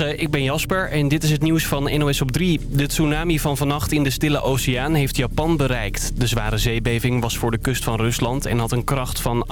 Ik ben Jasper en dit is het nieuws van NOS op 3. De tsunami van vannacht in de Stille Oceaan heeft Japan bereikt. De zware zeebeving was voor de kust van Rusland en had een kracht van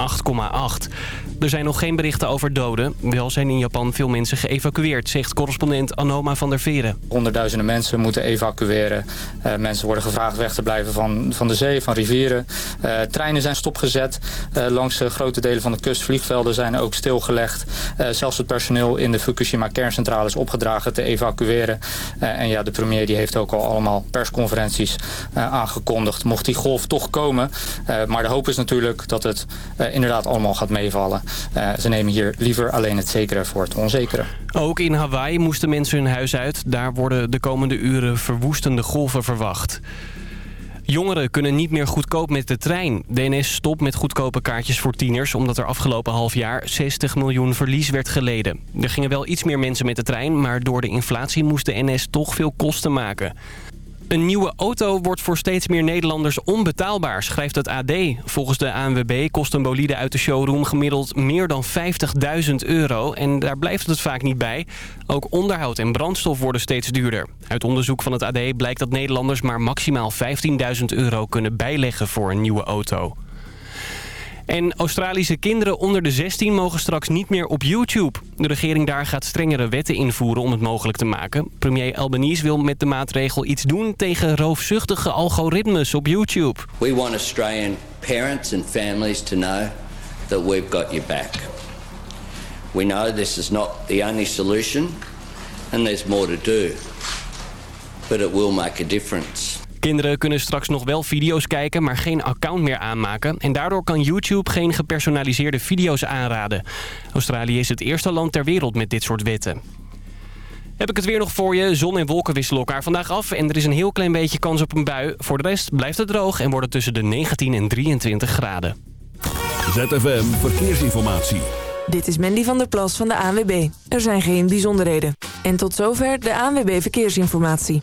8,8. Er zijn nog geen berichten over doden. Wel zijn in Japan veel mensen geëvacueerd, zegt correspondent Anoma van der Veren. Honderdduizenden mensen moeten evacueren. Uh, mensen worden gevraagd weg te blijven van, van de zee, van rivieren. Uh, treinen zijn stopgezet. Uh, langs grote delen van de kust, vliegvelden zijn ook stilgelegd. zelfs het personeel in de Fukushima kerncentrale opgedragen te evacueren. en ja, de premier die heeft ook al allemaal persconferenties aangekondigd. Mocht die golf toch komen. maar de hoop is natuurlijk dat het inderdaad allemaal gaat meevallen. ze nemen hier liever alleen het zekere voor het onzekere. Ook in Hawaii moesten mensen hun huis uit. Daar worden de komende uren verwoestende golven verwacht. Jongeren kunnen niet meer goedkoop met de trein. DNS stopt met goedkope kaartjes voor tieners... omdat er afgelopen half jaar 60 miljoen verlies werd geleden. Er gingen wel iets meer mensen met de trein... maar door de inflatie moest de NS toch veel kosten maken. Een nieuwe auto wordt voor steeds meer Nederlanders onbetaalbaar, schrijft het AD. Volgens de ANWB kost een bolide uit de showroom gemiddeld meer dan 50.000 euro. En daar blijft het vaak niet bij. Ook onderhoud en brandstof worden steeds duurder. Uit onderzoek van het AD blijkt dat Nederlanders maar maximaal 15.000 euro kunnen bijleggen voor een nieuwe auto. En Australische kinderen onder de 16 mogen straks niet meer op YouTube. De regering daar gaat strengere wetten invoeren om het mogelijk te maken. Premier Albanese wil met de maatregel iets doen tegen roofzuchtige algoritmes op YouTube. We want Australian parents and families to know that we've got your back. We know this is not the only solution and there's more to do. But it will make a difference. Kinderen kunnen straks nog wel video's kijken, maar geen account meer aanmaken. En daardoor kan YouTube geen gepersonaliseerde video's aanraden. Australië is het eerste land ter wereld met dit soort wetten. Heb ik het weer nog voor je. Zon en wolken wisselen elkaar vandaag af. En er is een heel klein beetje kans op een bui. Voor de rest blijft het droog en wordt het tussen de 19 en 23 graden. ZFM Verkeersinformatie. Dit is Mandy van der Plas van de ANWB. Er zijn geen bijzonderheden. En tot zover de ANWB Verkeersinformatie.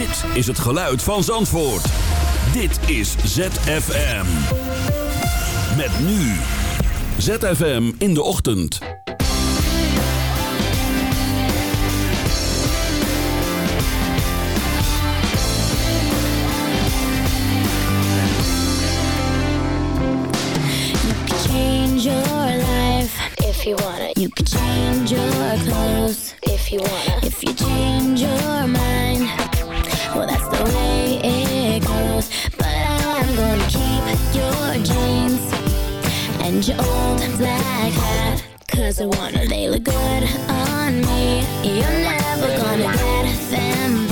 Dit is het geluid van Zandvoort. Dit is ZFM. Met nu. ZFM in de ochtend. if you wanna. You can change your clothes if you wanna. If you change your mind. Well, that's the way it goes. But I'm gonna keep your jeans and your old black hat. Cause I wanna, they look good on me. You're never gonna get them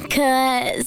because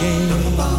ninguém.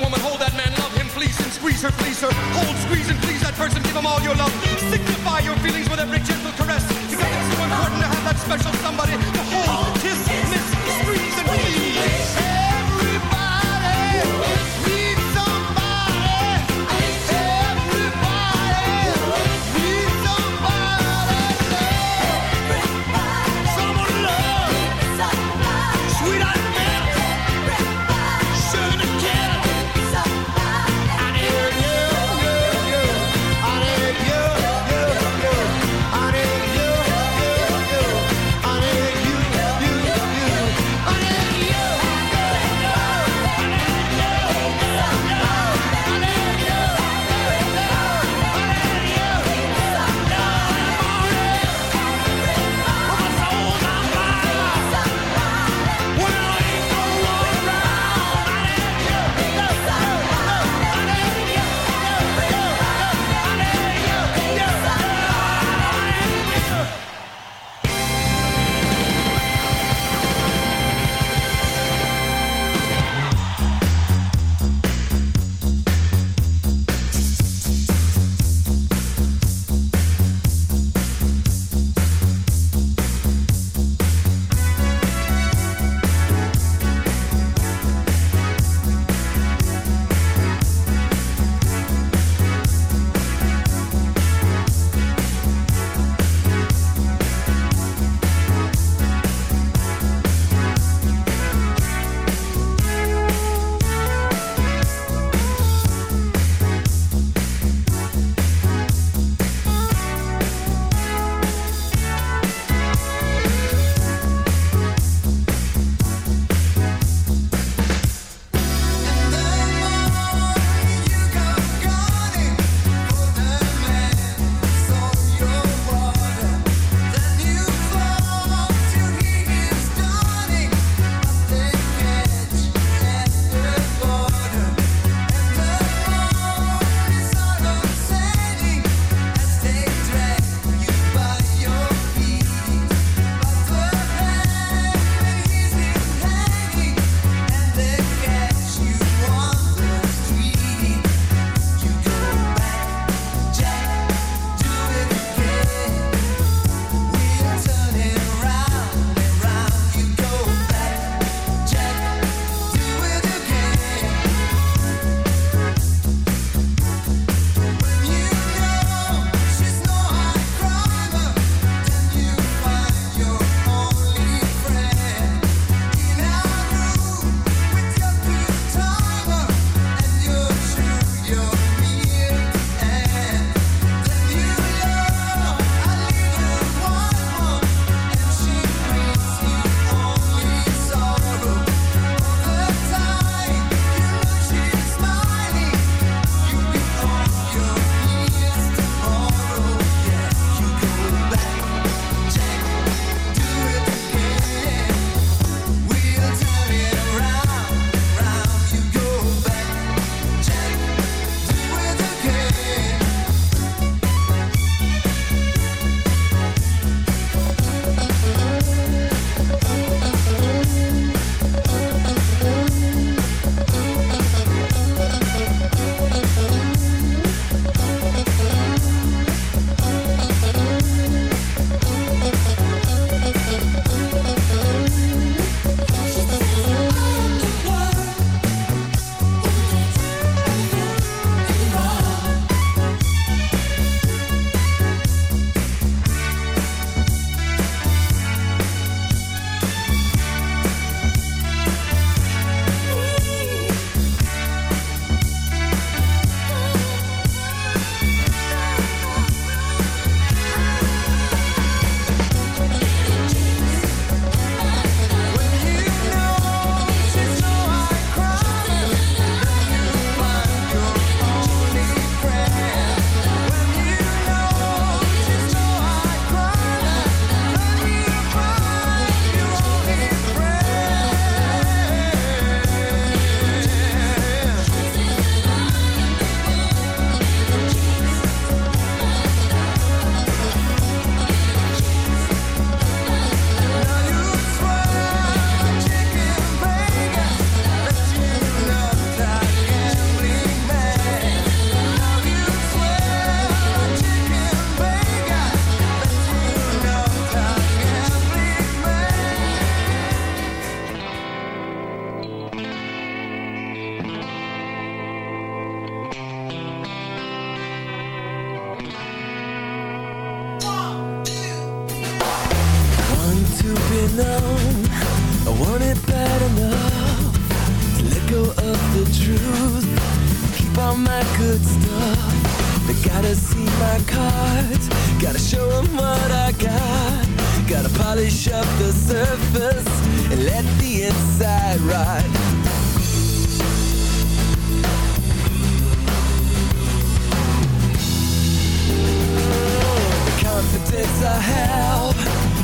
woman, hold that man, love him, please, and squeeze her, please her. Hold, squeeze, and please that person, give him all your love. Signify your feelings with every gentle caress. Because it's so important to have that special somebody Gotta see my cards. Gotta show 'em what I got. Gotta polish up the surface and let the inside ride. Confidence I have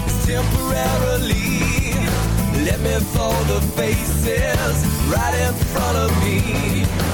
is temporarily. Let me fold the faces right in front of me.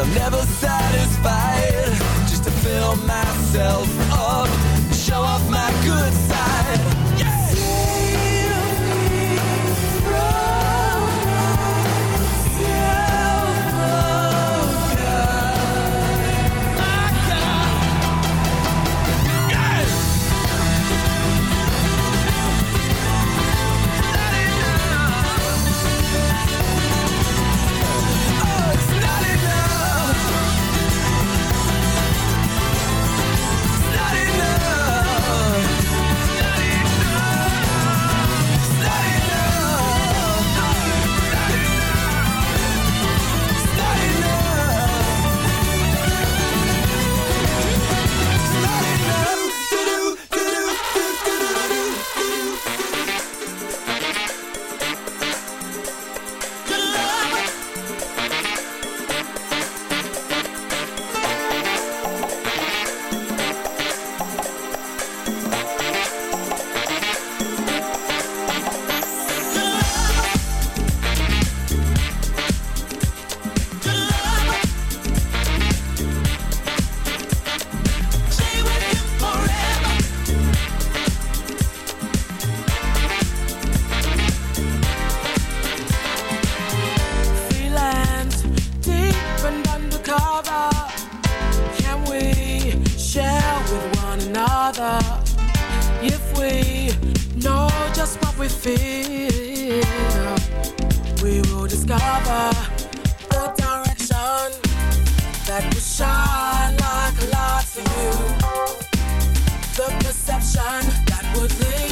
And I'm never satisfied. Just to fill myself that would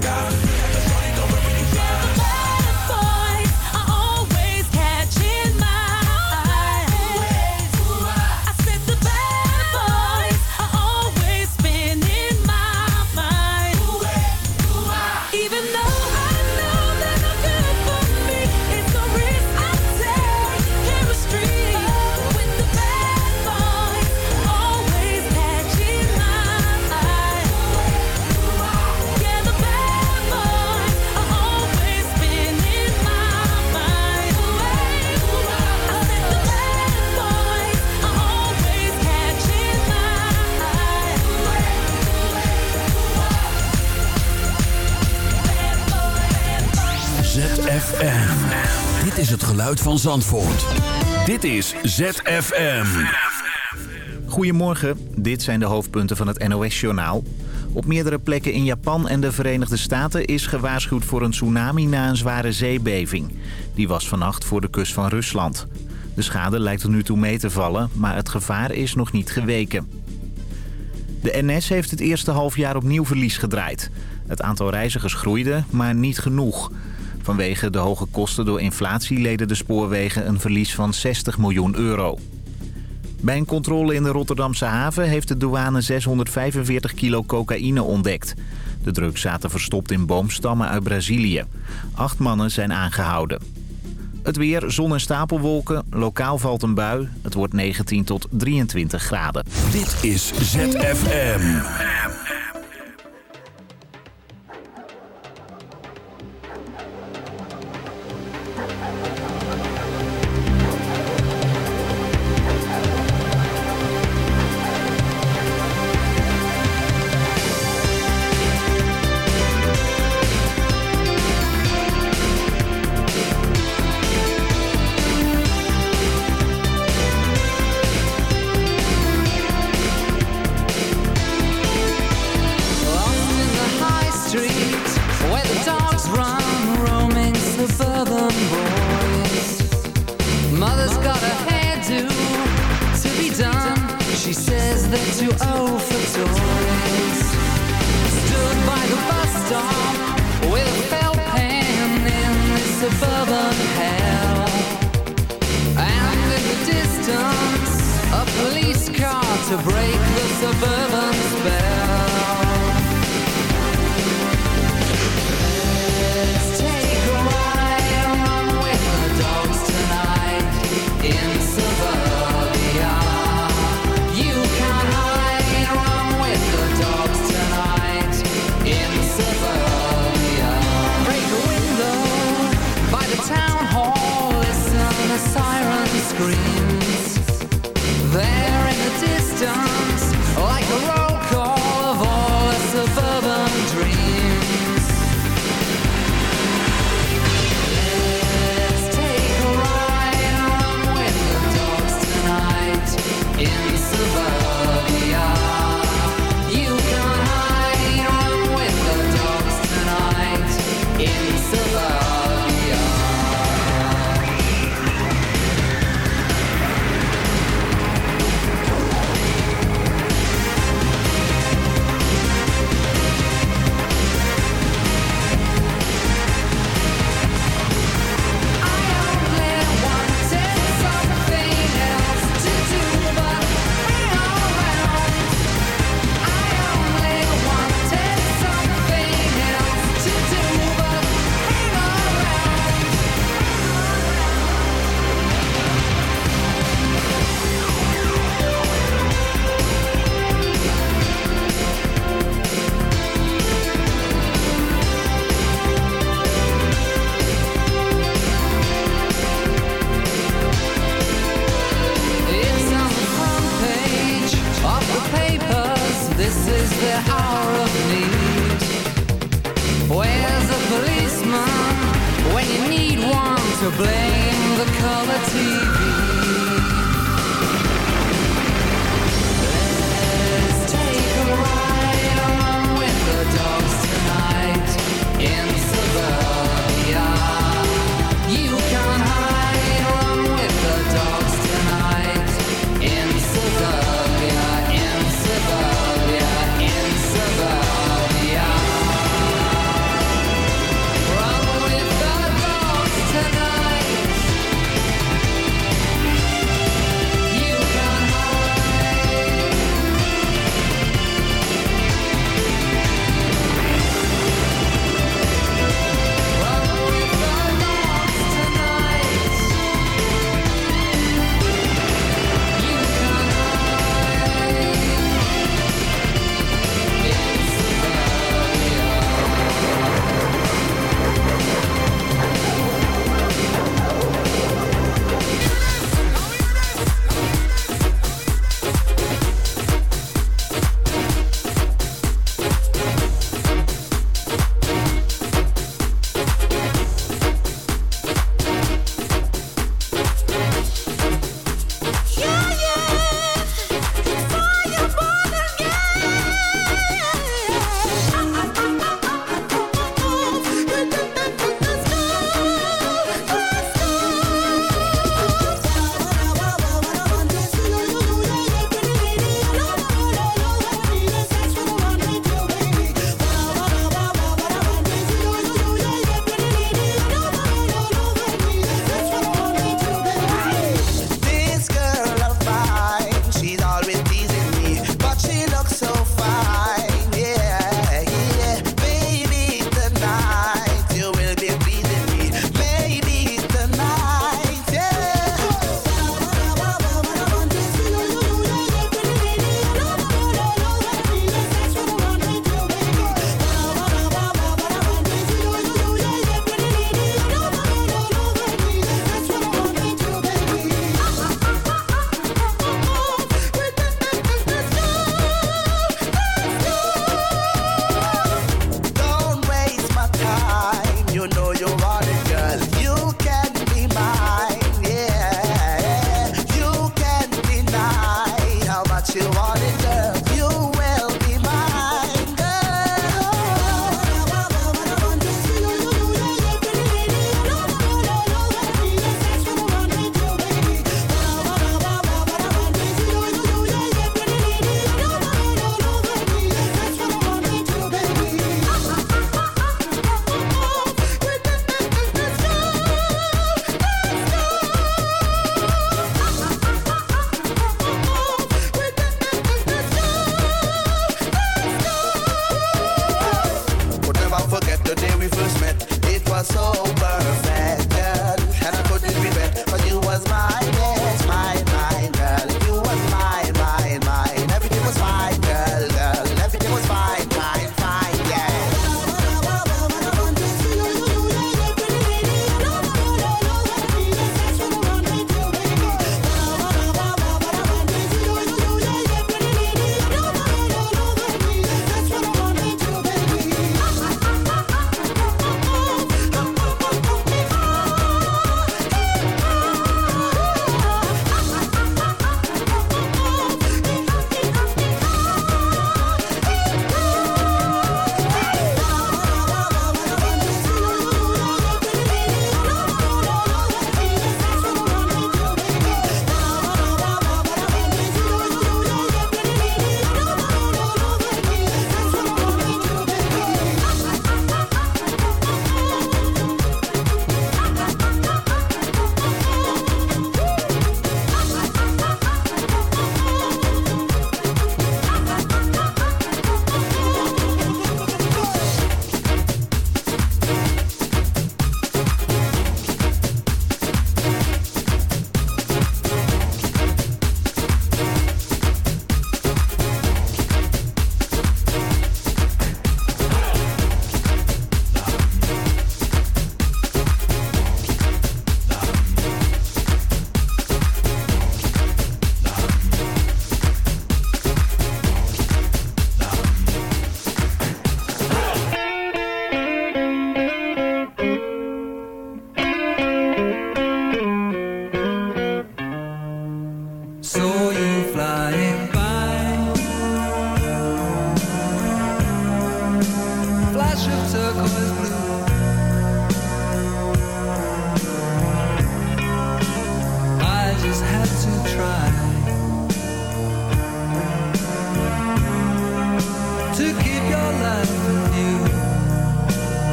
boys van Zandvoort. Dit is ZFM. Goedemorgen, dit zijn de hoofdpunten van het NOS-journaal. Op meerdere plekken in Japan en de Verenigde Staten is gewaarschuwd voor een tsunami na een zware zeebeving. Die was vannacht voor de kust van Rusland. De schade lijkt tot nu toe mee te vallen, maar het gevaar is nog niet geweken. De NS heeft het eerste halfjaar opnieuw verlies gedraaid. Het aantal reizigers groeide, maar niet genoeg. Vanwege de hoge kosten door inflatie leden de spoorwegen een verlies van 60 miljoen euro. Bij een controle in de Rotterdamse haven heeft de douane 645 kilo cocaïne ontdekt. De drugs zaten verstopt in boomstammen uit Brazilië. Acht mannen zijn aangehouden. Het weer, zon en stapelwolken. Lokaal valt een bui. Het wordt 19 tot 23 graden. Dit is ZFM.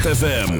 ZFM.